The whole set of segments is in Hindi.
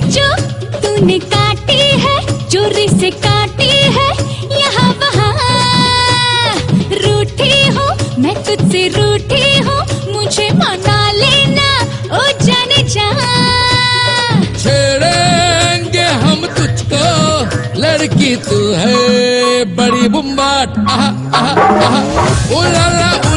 तूने काटी है, चोरी से काटी है, यहाँ वहाँ रूठी हूँ, मैं तुझसे रूठी हूँ, मुझे मना लेना, ओ जाने जा छेड़ेंगे हम तुझको, लड़की तू है, बड़ी बुम्बाट, आहा आहा आहा उलाला उलाला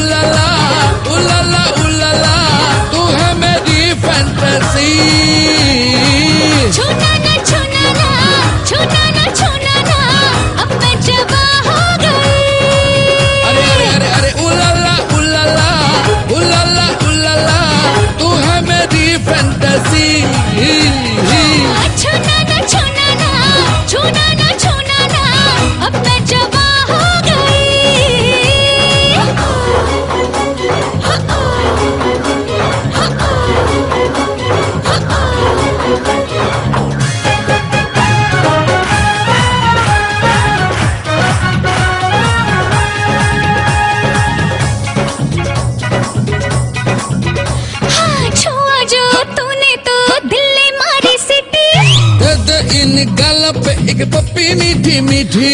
गल पे एक पप्पी मीठी मीठी।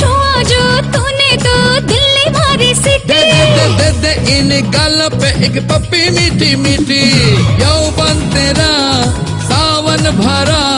छुआ जो तूने तो दिल्ली भारी सिटी दे दे दे दे इन गल पे एक पप्पी मीठी मीठी। यौवन तेरा सावन भरा।